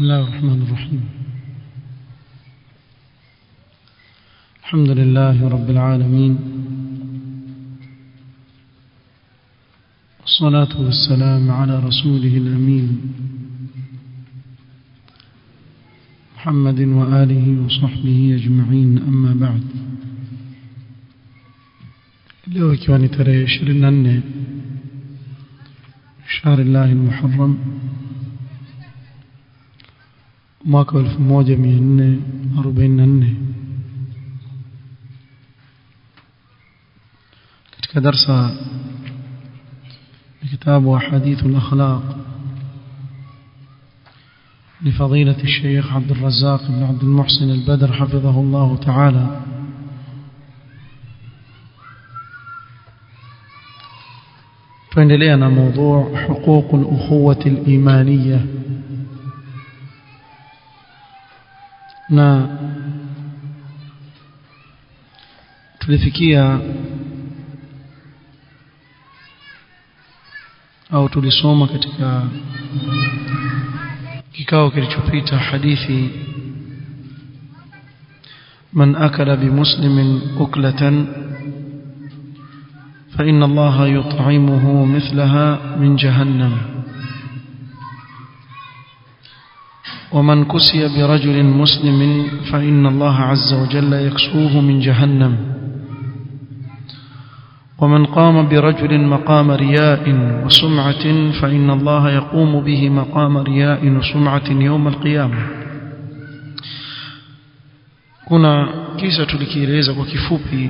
بسم الله الرحمن الرحيم. الحمد لله رب العالمين. والصلاة والسلام على رسوله الأمين. محمد وآله وصحبه أجمعين أما بعد. leo ikiwa 24 shahri llahi lmuharram mwaka wa 1444 katika darsa kitabu ahadithu lakhlaq لفضيلة الشيخ عبد الرزاق بن عبد المحسن البدر حفظه الله تعالى. tuendelea na موضوع حقوق الأخوة الإيمانية. Na tulifikia au tulisoma katika kikao kilichopita hadithi man akala bimuslimin uklatan فإن الله يطعمه مثلها من جهنم ومن كسي برجل مسلم فإن الله عز وجل يكسوه من جهنم ومن قام برجل مقام رياء وسمعة فإن الله يقوم به مقام رياء وسمعة يوم القيامة kuna kisa tulikieleza kwa kifupi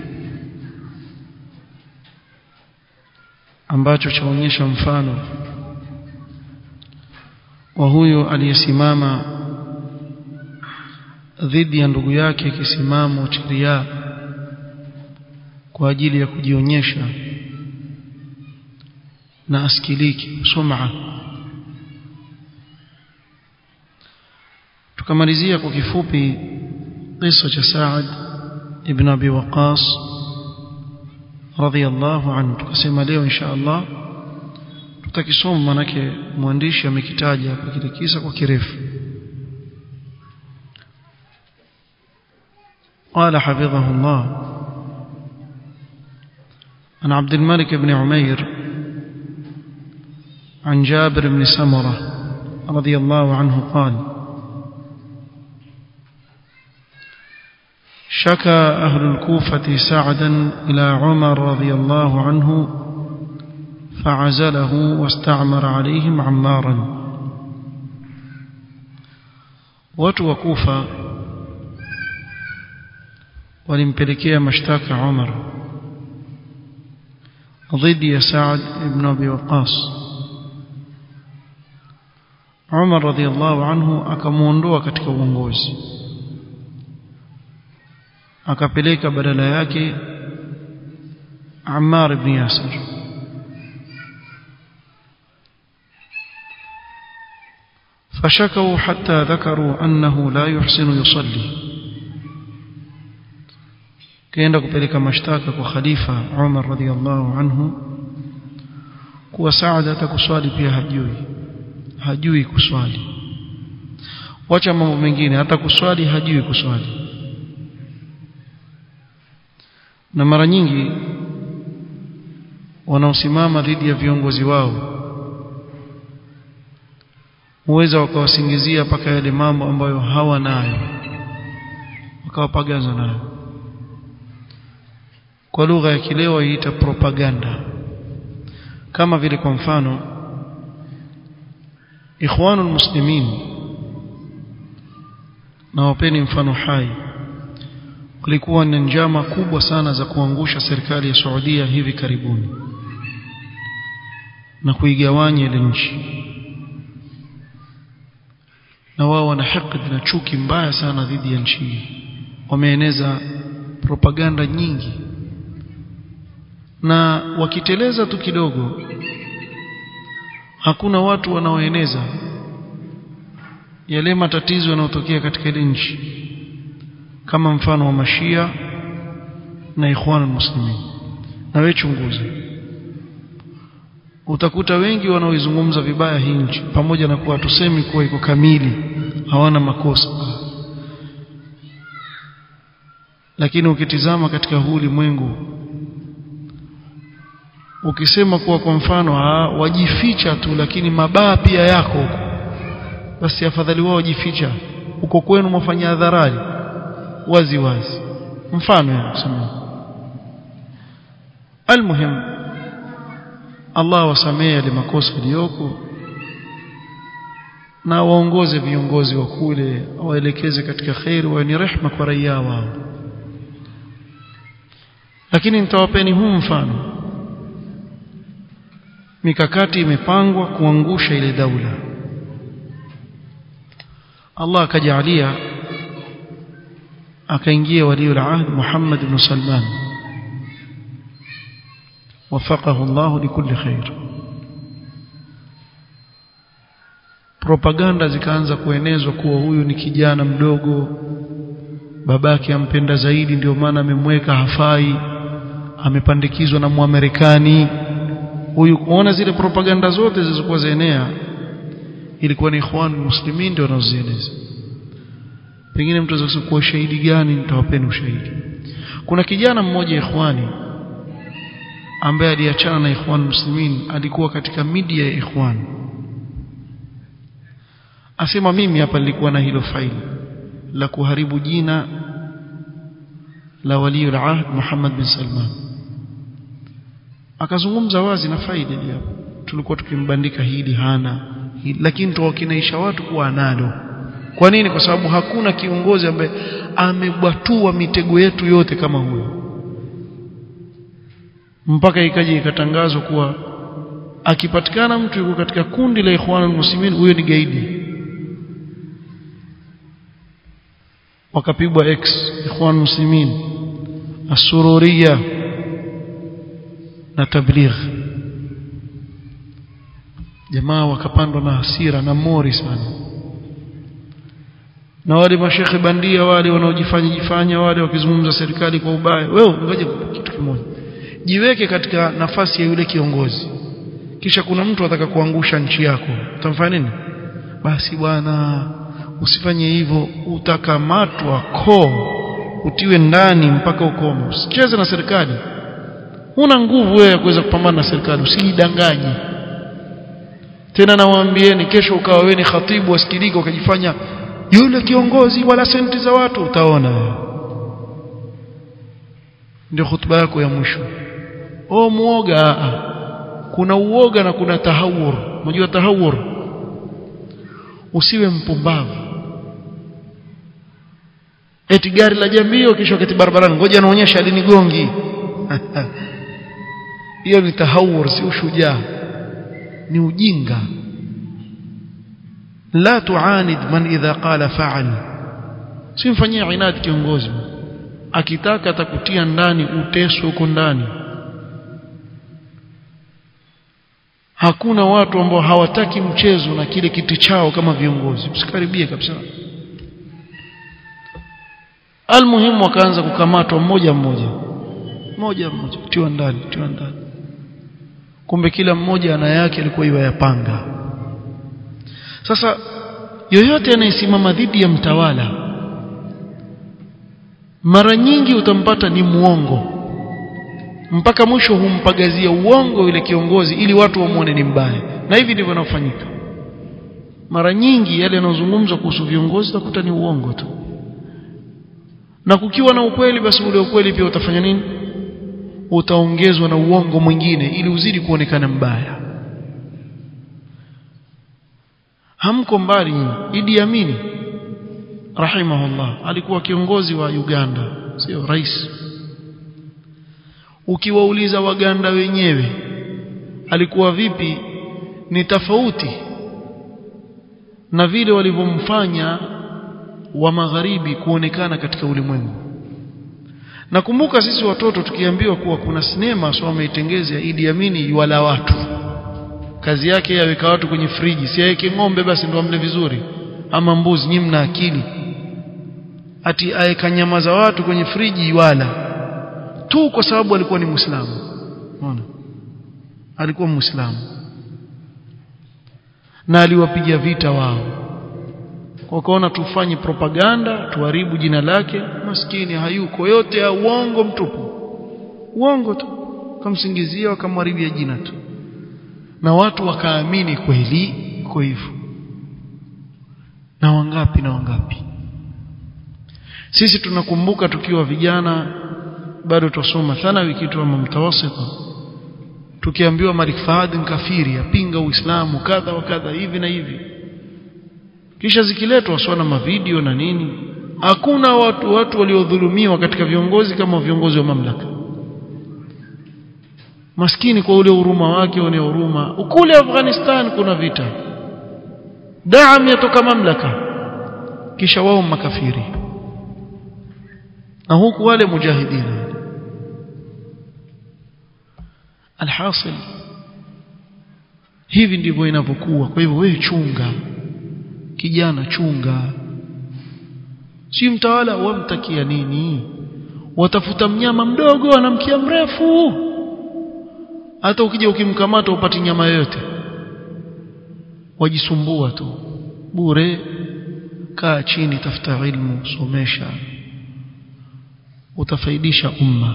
ambacho chaonyesha mfano wa huyo aliyesimama dhidi ya ndugu yake kisimamo cha kwa ajili ya kujionyesha na askiliki sum'a. Tukamalizia kwa kifupi kisa cha Saad ibn Abi Waqas radiyallahu anhu tukasema leo insha Allah tutakisoma manake mwandishi amekitaja kwa kile kisa kwa kirefu. قال حفظه الله عن عبد الملك بن عمير عن جابر بن سمرة رضي الله عنه قال شكى أهل الكوفة سعدا إلى عمر رضي الله عنه فعزله واستعمر عليهم عمارا وتوقف ولمبلكي مشتاك عمر. ضد سعد بن أبي وقاص. عمر رضي الله عنه أكموندو أكتك ونغوز أكبليك بدل ياكي عمار بن ياسر. فشكوا حتى ذكروا أنه لا يحسن يصلي kaenda kupeleka mashtaka kwa khalifa Umar radhiallahu anhu kuwa Saad atakuswali pia hajui hajui kuswali wacha mambo mengine hata kuswali hajui kuswali na mara nyingi wanaosimama dhidi ya viongozi wao huweza wakawasingizia mpaka yale mambo ambayo hawa nayo. Wakawapagaza nayo. Kwa lugha ya kileo iita propaganda. Kama vile kwa mfano ikhwanu muslimin na wapeni mfano hai. Kulikuwa na njama kubwa sana za kuangusha serikali ya Saudia hivi karibuni na kuigawanya ile nchi na wao wana haqd na chuki mbaya sana dhidi ya nchi hii. Wameeneza propaganda nyingi. Na wakiteleza tu kidogo hakuna watu wanaoeneza yale matatizo yanayotokea katika ile nchi. Kama mfano wa mashia na ikhwan muslimin. Na wewe chunguza utakuta wengi wanaoizungumza vibaya hii nchi pamoja na kuwa tusemi kuwa iko kamili hawana makosa. Lakini ukitizama katika huu ulimwengu ukisema kuwa kwa mfano wajificha tu lakini mabaa pia yako basi afadhali wao wajificha. Uko kwenu mwafanya hadharani wazi wazi mfano kusema. Almuhim Allah wasamehe yale makosa yaliyoko na waongoze viongozi wa kule waelekeze katika khair wa ni rehma kwa raia wao. Lakini nitawapeni huu mfano. Mikakati imepangwa kuangusha ile daula. Allah akajalia akaingia waliul ahd Muhammad ibn Salman وفقه الله لكل خير propaganda zikaanza kuenezwa kuwa huyu ni kijana mdogo babake ampenda zaidi ndio maana amemweka hafai amepandikizwa na muamerikani huyu kuona zile propaganda zote zilizokuwa zaenea ilikuwa ni ikhwan muslimin ndio wanazozieneza pengine mtu anaweza kuwa ushahidi gani nitawapeni ushahidi kuna kijana mmoja ikhwani ambaye aliachana na ikhwan muslimin alikuwa katika media ya ikhwan. Asema mimi hapa nilikuwa na hilo faili la kuharibu jina la waliul ahd Muhammad bin Salman. Akazungumza wazi na faili hapo. Tulikuwa tukimbandika hili hana hili, lakini tuwakinaisha watu kuwa analo kwa nini? Kwa sababu hakuna kiongozi ambaye amebwatua mitego yetu yote kama huyo mpaka ikaje ikatangazwa kuwa akipatikana mtu yuko katika kundi la ikhwanul muslimin huyo ni gaidi. Wakapigwa x ikhwan muslimin asururiya na tabligh. Jamaa wakapandwa na hasira na mori sana. Na wale mashekhe bandia wale wanaojifanya jifanya wale wakizungumza serikali kwa ubaya wewe ngoja kitu kimoja jiweke katika nafasi ya yule kiongozi. Kisha kuna mtu ataka kuangusha nchi yako. Utamfanya nini? Basi bwana usifanye hivyo. Utakamatwa koo. Utiwe ndani mpaka ukome. Usicheze na serikali. Una nguvu wewe ya kuweza kupambana na serikali. Usijidanganye tena nawaambieni kesho ukawa wewe ni khatibu wasikilika ukajifanya yule kiongozi wala senti za watu. Utaona ndio hutuba yako ya mwisho. O muoga kuna uoga na kuna tahawur. Unajua tahawur? Usiwe mpumbavu. Eti gari la jambio kisha kati barabarani ngoja naonyesha alinigongi hiyo ni tahawur si ushujaa. Ni ujinga. La tuanid man idha qala fa'al. Simfanyia inadi kiongozi akitaka atakutia ndani uteso huko ndani. Hakuna watu ambao hawataki mchezo na kile kiti chao kama viongozi. Usikaribie kabisa. Almuhimu wakaanza kukamatwa mmoja mmoja. Mmoja mmoja. Tiwa ndani tiwa ndani. Kumbe kila mmoja ana yake alikuwa iwa yapanga sasa yoyote anayesimama dhidi ya mtawala mara nyingi utampata ni muongo mpaka mwisho humpagazia uongo yule kiongozi ili watu wamuone ni mbaya. Na hivi ndivyo inafanyika. Mara nyingi yale yanayozungumzwa kuhusu viongozi utakuta ni uongo tu. Na kukiwa na ukweli basi ule ukweli pia utafanya nini? Utaongezwa na uongo mwingine ili uzidi kuonekana mbaya. Hamko mbali Idi Amin rahimahullah. Alikuwa kiongozi wa Uganda sio rais. Ukiwauliza waganda wenyewe alikuwa vipi ni tofauti na vile walivyomfanya wa magharibi kuonekana katika ulimwengu. Nakumbuka sisi watoto tukiambiwa kuwa kuna sinema so wameitengeza ya Idi Amini wala watu. Kazi yake yaweka watu kwenye friji. Si aweke ng'ombe basi ndio amle vizuri. Ama mbuzi nyimna mna akili ati aeka nyama za watu kwenye friji wala. Tu kwa sababu alikuwa ni muislamu. Unaona? Alikuwa muislamu. Na aliwapiga vita wao. Wakaona tufanye propaganda tuharibu jina lake. Maskini hayuko. Yote ya uongo mtupu. Uongo tu. Kamsingizia wakamharibia jina tu. Na watu wakaamini kweli kwa hivyo. Na wangapi na wangapi sisi tunakumbuka tukiwa vijana bado tusoma thanawi kitu ama mtawasita tukiambiwa Malik Fahad mkafiri apinga Uislamu kadha wa kadha hivi na hivi. Kisha zikiletwa swala mavideo na nini hakuna watu watu waliodhulumiwa katika viongozi kama viongozi wa mamlaka. Maskini kwa ule huruma wake ule huruma. Ukule Afghanistan kuna vita. Daam yatoka mamlaka. Kisha wao makafiri na huku wale mujahidin. Alhasil hivi ndivyo inavyokuwa. Kwa hivyo wewe chunga kijana chunga. Si mtawala wamtakia nini? Watafuta mnyama mdogo anamkia mrefu. Hata ukija ukimkamata upati nyama yoyote. Wajisumbua tu. Bure kaa chini tafuta ilmu somesha utafaidisha umma.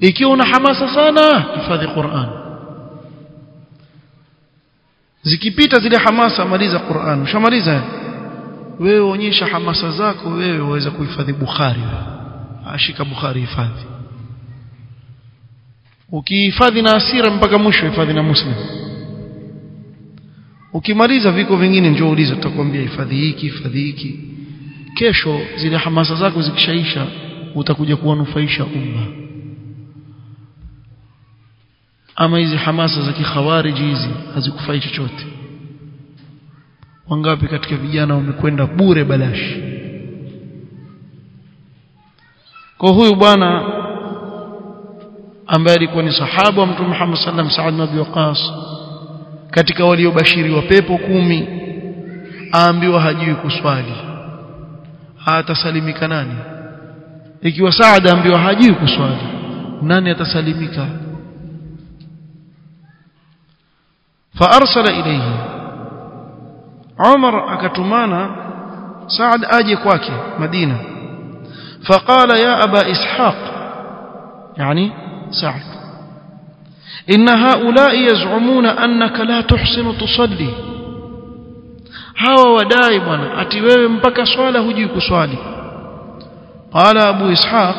Ikiwa una hamasa sana hifadhi Qur'an. Zikipita zile hamasa maliza Qur'an. Ushamaliza? Wewe onyesha hamasa zako wewe waweza kuhifadhi Bukhari ashika Bukhari hifadhi. Ukihifadhi na asira mpaka mwisho hifadhi na Muslim. Ukimaliza viko vingine njoo uliza tutakwambia hifadhi hiki hifadhi hiki. Kesho zile hamasa zako zikishaisha utakuja kuwanufaisha umma. Ama hizi hamasa za kikhawariji hizi hazikufai chochote. Wangapi katika vijana wamekwenda bure balashi? Kwa huyu bwana ambaye alikuwa ni sahaba wa mtume Muhammad sallam Saad bin Waqas katika waliobashiriwa pepo kumi aambiwa hajui kuswali. Atasalimika nani ikiwa Saad aambiwa hajui kuswali nani atasalimika فارسل اليه عمر akatumana Saad aje kwake Madina فقال يا ابا اسحاق يعني سعد ان هؤلاء يزعمون انك لا تحسن تصلي hawa wadai bwana ati wewe mpaka swala hujui kuswali qala abu ishaq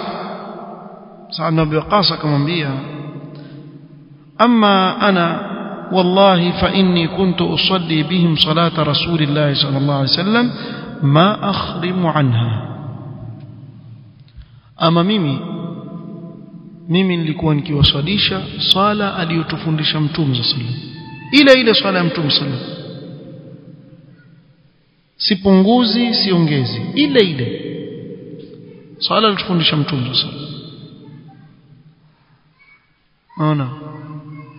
sa'ad bin waqas akamwambia amma ana والله فإني كنت أصلي بهم صلاة رسول الله صلى الله عليه وسلم ما أخرم عنها أما ميمي mimi nilikuwa nikiwaswalisha swala aliyotufundisha mtume sallam ile ile swala ya mtume sallam sipunguzi siongezi ile ile swala aliyotufundisha mtume sallam naona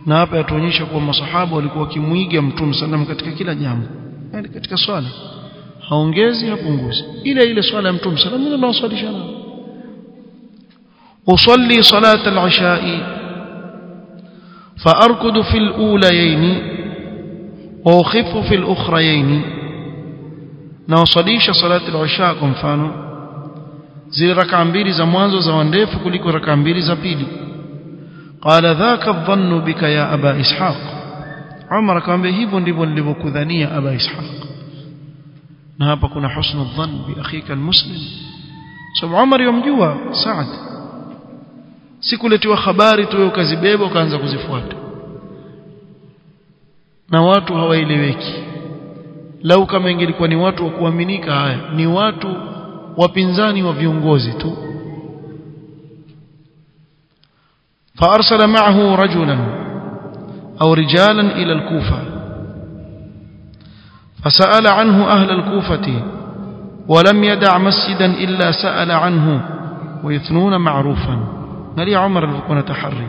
na hapa yatuonyesha kuwa masahaba walikuwa wakimwiga mtume sallam katika kila jambo yani katika swala haongezi hapunguzi ile ile swala ya mtume sallam ndio anawaswalisha nao usalli salat al-isha'i فأركض في الأوليين وأخف في الأخريين نوصليش صلاة العشاء kwa mfano zile rakaa mbili za mwanzo za wandefu kuliko rakaa mbili za pili. Qala dhaka dhannu bika ya aba ishaq. Umar akamwambia hivyo ndivyo nilivyokudhania aba ishaq. Na hapa kuna husnu dhann bi akhika almuslim. Sab umar yomjua saad. Sikuletiwa habari tu ukazibeba ukaanza kuzifuata. Na watu hawaeleweki lau kama ingelikuwa ni watu wa kuaminika haya ni watu وبنزاني وفيونغوزي تو فأرسل معه رجلا أو رجالا إلى الكوفة فسأل عنه أهل الكوفة ولم يدع مسجدا إلا سأل عنه ويثنون معروفا نري عمر الفقنة حري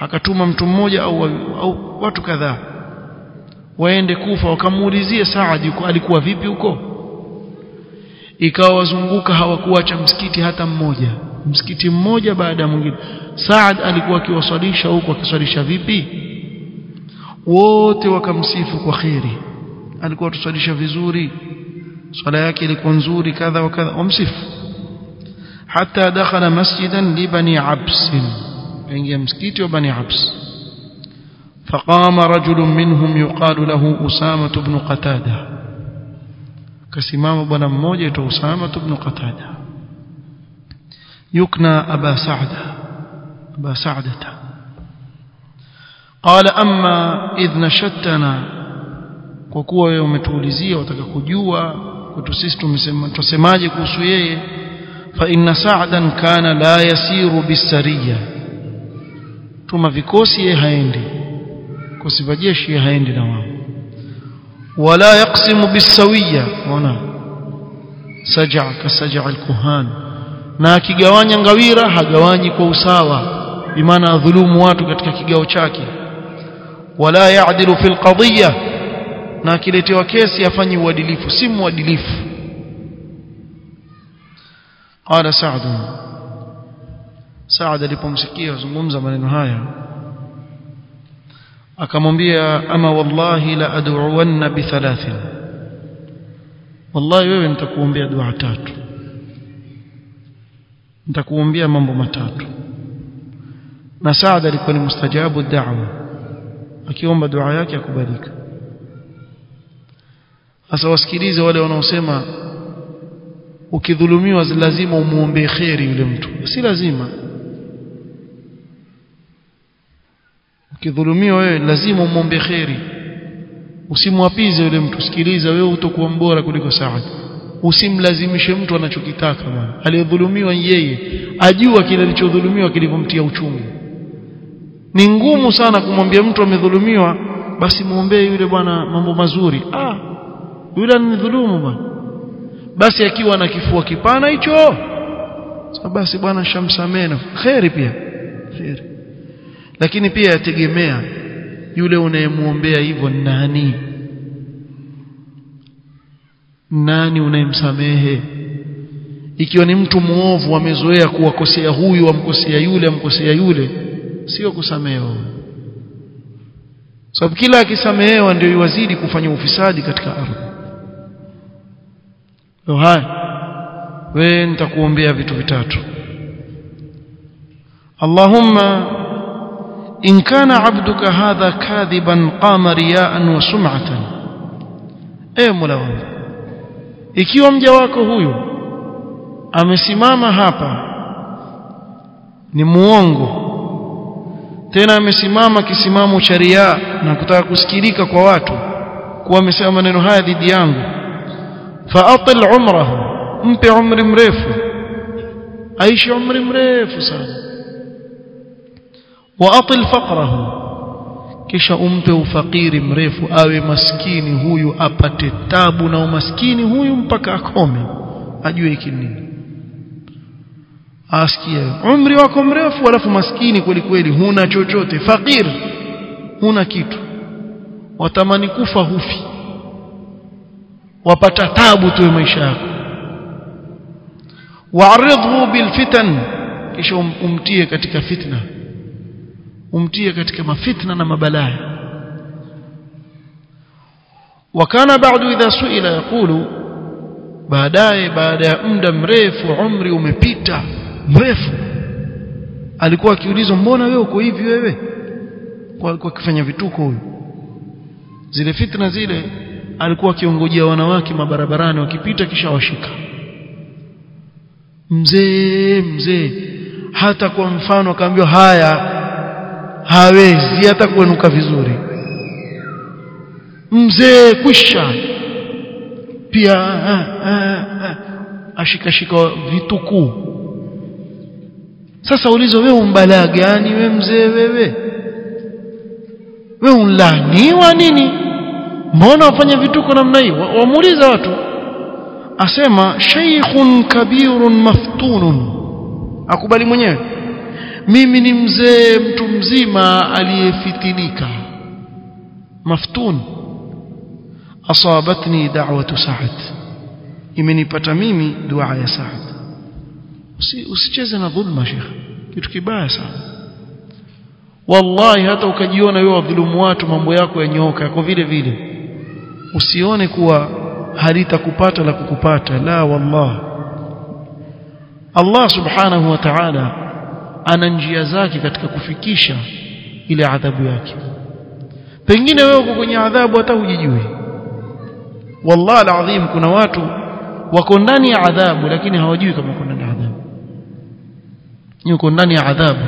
أكتوما متموجة أو, أو كذا وين الكوفة وكموليزية سعد يكو ألكوا فيبيوكو في ikawa wazunguka hawakuacha msikiti hata mmoja msikiti mmoja baada ya mwingine Saad alikuwa akiwaswalisha huko akiswalisha vipi wote wakamsifu kwa kheri alikuwa tuswalisha vizuri swala yake ilikuwa nzuri kadha wa kadha wamsifu حتى دخل مسجدا لبني عبس عند مسكيت وبني عبس فقام رجل منهم يقال له أسامة بن قتادة akasimama bwana mmoja aitwa Usama ibn Qatada. Yukna aba sa'da. Aba sa'data qala amma idh nashattana kwa kuwa wewe umetuulizia wataka kujua kwetu sisi tumesema tusemaje kuhusu yeye. Fa inna sa'dan kana la yasiru bisariya. Tuma vikosi yeye haendi. Kosiba jeshi haendi na wao. wala yaqsimu bisawiya ona saja kasaja alkuhan na akigawanya ngawira hagawanyi kwa usawa bimaana adhulumu watu katika kigao chake wala yaadilu fil qadiyya na akiletewa kesi afanye uadilifu si muadilifu قال سعد سعد alipomsikia zungumza maneno haya akamwambia ama wallahi la ad'uwanna bi thalathin. Wallahi wewe nitakuombea dua tatu. Nitakuombea mambo matatu. Na Saad alikuwa ni mustajabu da'wa. Akiomba dua yake akubalika sasa wasikilize wale wanaosema ukidhulumiwa lazima umuombe kheri yule mtu. Si lazima ukidhulumiwa wewe lazima umombe kheri. Usimwapize yule mtu. Sikiliza wewe utakuwa mbora kuliko Saad. Usimlazimishe mtu anachokitaka bwana aliyedhulumiwa yeye. Ajua kile alichodhulumiwa kilivyomtia uchungu. Ni ngumu sana kumwambia mtu amedhulumiwa basi muombee yule bwana mambo mazuri. Ah yule anidhulumu bwana basi akiwa na kifua kipana hicho. Basi bwana shamsamena khairi pia. Khairi lakini pia yategemea yule unayemuombea hivyo nani? Nani unayemsamehe? Ikiwa ni mtu muovu amezoea kuwakosea huyu amkosea yule amkosea yule sio kusamehewa sababu so, kila akisamehewa ndio iwazidi kufanya ufisadi katika ardhi. Haya wewe nitakuombea vitu vitatu. Allahumma in kana abduka hadha kadhiban qama riya'an wa sum'atan e Mola wangu. Ikiwa mja wako huyu amesimama hapa ni muongo. Tena amesimama kisimamo cha ria na kutaka kusikilika kwa watu kuwa amesema maneno haya dhidi yangu. Faatil umrahu mpe umri mrefu. Aishi umri mrefu sana waatil faqrahu. Kisha umpe ufakiri mrefu awe maskini huyu apate tabu na umaskini huyu mpaka akome. Ajue hiki nini. Asikie umri wako mrefu alafu maskini kweli kweli huna chochote. Fakir huna kitu. Watamani kufa hufi. Wapata tabu tu maisha yako. Waaridhu bilfitan kisha umtie katika fitna umtie katika mafitna na mabalaya wakana baadu idha suila yaqulu baadaye baada ya muda mrefu umri umepita mrefu. Alikuwa akiulizwa mbona wewe uko hivi wewe? Kwa akifanya vituko huyu zile fitna zile alikuwa akiongojea wanawake mabarabarani wakipita kisha washika. Mzee mzee hata kwa mfano akaambiwa haya hawezi hata kuenuka vizuri. Mzee kwisha. Pia ashikashika vitukuu sasa ulizo wewe umbalaa gani we mzee wewe? We unlaniwa nini? Mbona wafanya vituko namna hii? Wamuuliza watu. Asema sheikhun kabirun maftunun. Akubali mwenyewe mimi ni mzee mtu mzima aliyefitinika. Maftun. Asabatni da'watu sa'ad imenipata mimi dua ya sa'ad usicheze na dhulma sheikh. Kitu kibaya sana. Wallahi hata ukajiona wewe wadhulumu watu mambo yako yanyooka yako vile vile. Usione kuwa halitakupata la kukupata. La wallah Allah subhanahu wa ta'ala ana njia zake katika kufikisha ile adhabu yake. Pengine wewe uko kwenye adhabu hata hujijui. Wallahi alazim kuna watu wako ndani ya adhabu lakini hawajui kama wako ndani ya adhabu. Yuko ndani ya adhabu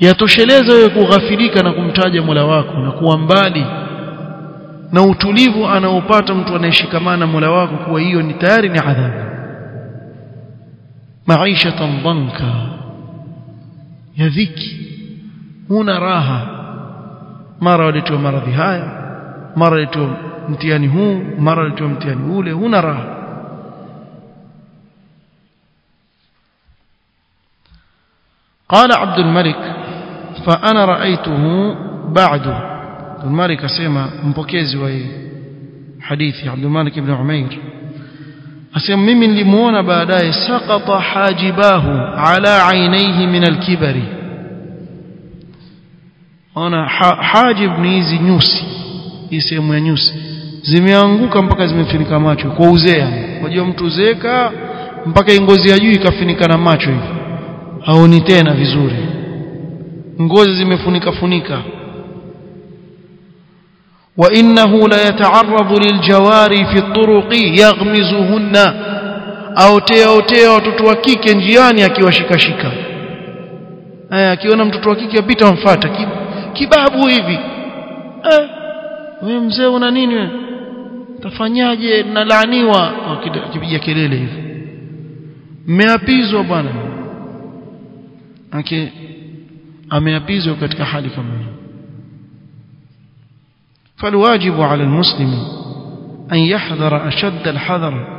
yatosheleza wewe kughafilika na kumtaja Mola wako na kuwa mbali na utulivu anaopata mtu anayeshikamana Mola wako kuwa hiyo ni tayari ni adhabu. Maisha dhanka ya dhiki huna raha mara waletiwa maradhi haya mara waletiwa mtihani huu mara waletiwa mtihani ule huna raha قال عبد الملك فأنا رأيته بعد عبد الملك أسمى مبكيز وهي حديث عبد الملك بن عمير asema mimi nilimuona baadaye saqata hajibahu ala ainaihi min alkibari. Ona ha, hajib ni hizi nyusi hii sehemu ya nyusi. Zimeanguka mpaka zimefinika macho kwa uzea wajua mtu uzeeka mpaka ngozi ya juu ikafinika na macho hivi. Haoni tena vizuri. Ngozi zimefunika funika wa ليتعرض la في turuqi yaghmizuhunna. Aotea otea watoto wa kike njiani akiwashikashika. Aya akiona mtoto wa kike apita amfuata kibabu hivi. Eh wewe mzee una nini wewe? Tafanyaje nalaaniwa akipiga kelele hivi. Mmeapizwa bwana. Ameapizwa katika hali kama hiyo فالواجب على المسلم أن يحذر أشد الحذر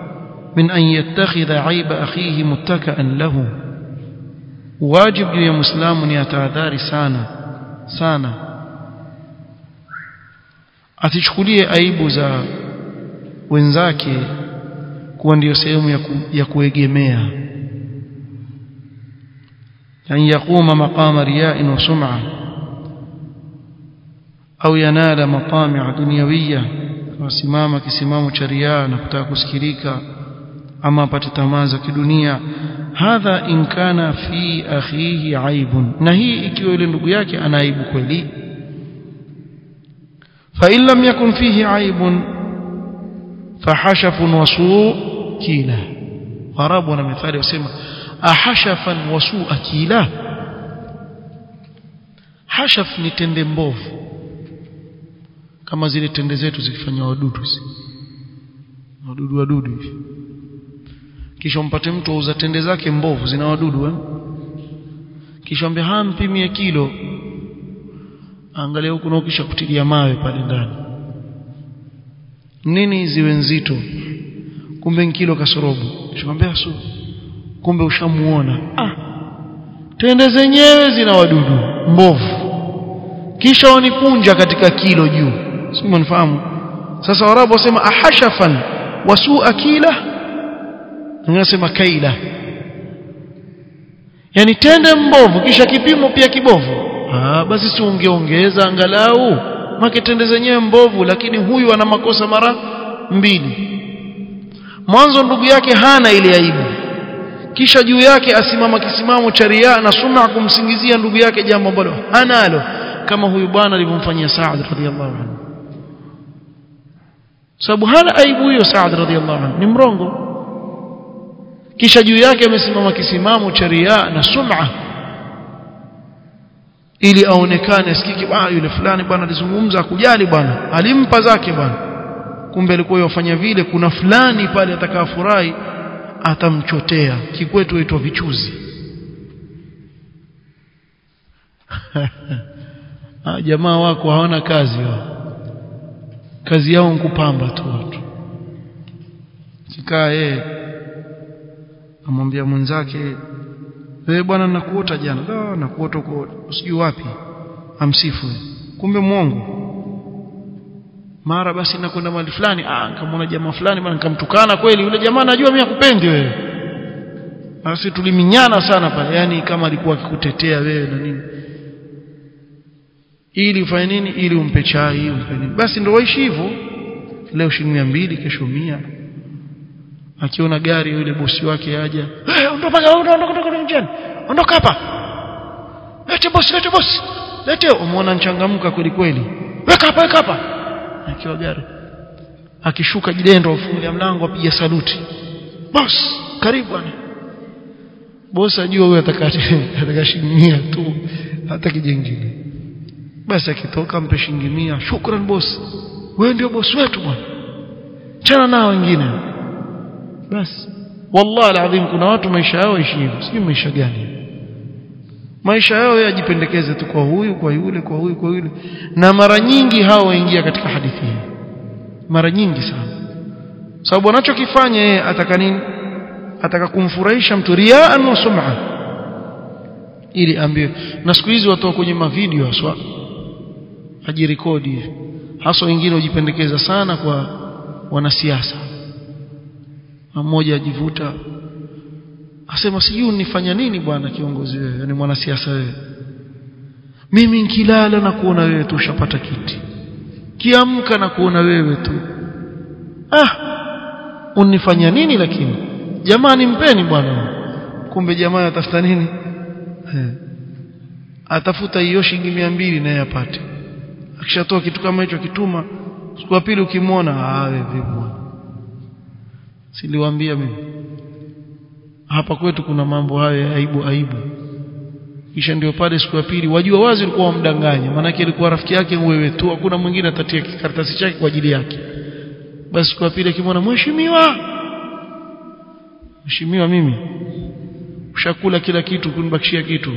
من أن يتخذ عيب أخيه متكئا له. واجب يا مسلم يتعذار سانا. سانا. atichukulie aibu za wenzake kuwa ndiyo sehemu ya, ku, ya kuegemea au yanala matamia dunyawiyya wasimama kisimamo cha ria na kutaka kusikilika ama apate tamaa za kidunia. Hadha in kana fi akhihi aibun na hii ikiwa yule ndugu yake ana aibu kweli. Fa in lam yakun fihi aibun fahashafun wasu kila. Warabu na mithali wasema ahashafan wasu akila hashaf ni tende mbovu kama zile tende zetu zikifanya wadudu wadudu wadudu hivi. Kisha mpate mtu auza tende zake mbovu zina wadudu eh? kisha ambia hampimie kilo. Angalia huku na kisha kutilia mawe pale ndani. Nini ziwe nzito? Kumbe kilo kasorobu kisha su kumbe ushamuona. Ah! Tende zenyewe zina wadudu mbovu. Kisha wanikunja katika kilo juu sio nafahamu sasa warabu wasema ahashafan wasu kila ngasema kaila. Yani tende mbovu kisha kipimo pia kibovu. Ah basi si ungeongeza angalau? Make tende zenyewe mbovu lakini huyu ana makosa mara mbili. Mwanzo ndugu yake hana ile aibu. Kisha juu yake asimama kisimamo cha ria na sunna kumsingizia ndugu yake jambo ambalo hanalo kama huyu bwana alivyomfanyia Saad radhiallahu anhu sababu hana aibu hiyo Saad radhiallahu anhu. Ni mrongo. Kisha juu yake amesimama kisimamo cha ria na suma. Ili aonekane asikiki bwana yule fulani bwana alizungumza akujali bwana. Alimpa zake bwana. Kumbe alikuwa yofanya vile kuna fulani pale atakafurahi atamchotea. Kikwetu huitwa vichuzi. Jamaa wako hawana kazi wao kazi yao nkupamba tu watu. Kikaa yeye amwambia mwenzake wewe bwana nakuota jana. Da nakuota uko sijui wapi. Amsifu kumbe mwongo. Mara basi nakwenda mahali fulani. Ah nikamwona jamaa fulani bwana nikamtukana kweli. Yule jamaa najua mimi akupendi wewe. Basi tuliminyana sana pale. Yani kama alikuwa akikutetea wewe na nini ili ufanye nini? Ili umpe chai nini? Basi ndio waishi hivyo. Leo shilingi mbili kesho mia. Akiona gari yule bosi wake aja hey, ondoka ondoka ondoka njiani ondoka hapa. Lete bosi lete bosi. Lete. Umeona nchangamuka kweli kweli? Weka hapa weka hapa. Akiwa gari. Akishuka jidendo ufungulia mlango apiga saluti. Boss karibu bwana. Boss ajua huyo atakashimia shilingi tu hata kijengine basi akitoka mpe shilingi 100 shukran boss. Wewe ndio boss wetu bwana. Chana nao wengine. Basi wallahi alazim kuna watu maisha yao ishi hivyo. Sijui maisha gani. Maisha yao yajipendekeze tu kwa huyu kwa yule kwa huyu kwa yule. Na mara nyingi hao waingia katika hadithi hii. Mara nyingi sana. Sababu anachokifanya yeye ataka nini? Ataka kumfurahisha mtu riaan wa sum'a ili ambie na siku hizi watoa kwenye mavideo haswa ajirekodi hasa wengine hujipendekeza sana kwa wanasiasa. Mmoja ajivuta asema sijui nifanya nini bwana kiongozi wewe ni mwanasiasa wewe. Mimi nkilala na kuona wewe tu ushapata kiti. Kiamka na kuona wewe tu. Ah unifanya nini lakini? Jamani mpeni bwana. Kumbe jamaa atafuta nini? He. atafuta hiyo shilingi mbili naye apate akishatoa kitu kama hicho kituma siku ya pili ukimwona awe vipi siliwaambia mimi. Hapa kwetu kuna mambo hayo aibu aibu. Kisha ndio pale siku ya pili wajua wazi ulikuwa wamdanganya. Maana alikuwa rafiki yake wewe tu hakuna mwingine atatia kikaratasi chake kwa ajili yake. Basi siku ya pili akimwona mheshimiwa mheshimiwa mimi ushakula kila kitu kunibakishia kitu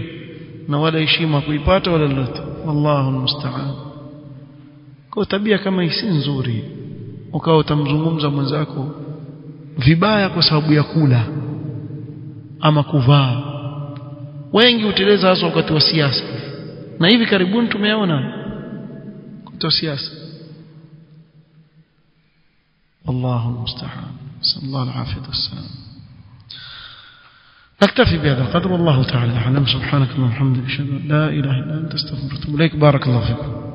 na wala heshima kuipata wala lolote. Wallahu musta'an kwa tabia kama hii si nzuri ukawa utamzungumza mwenzako vibaya kwa sababu ya kula ama kuvaa wengi huteleza hasa wakati wa siasa na hivi karibuni tumeona kwa siasa الله المستعان نسأل الله العافية والسلام نكتفي بهذا القدر والله تعالى أعلم سبحانك اللهم وبحمدك أشهد أن لا إله إلا أنت استغفرك وأتوب إليك بارك الله فيكم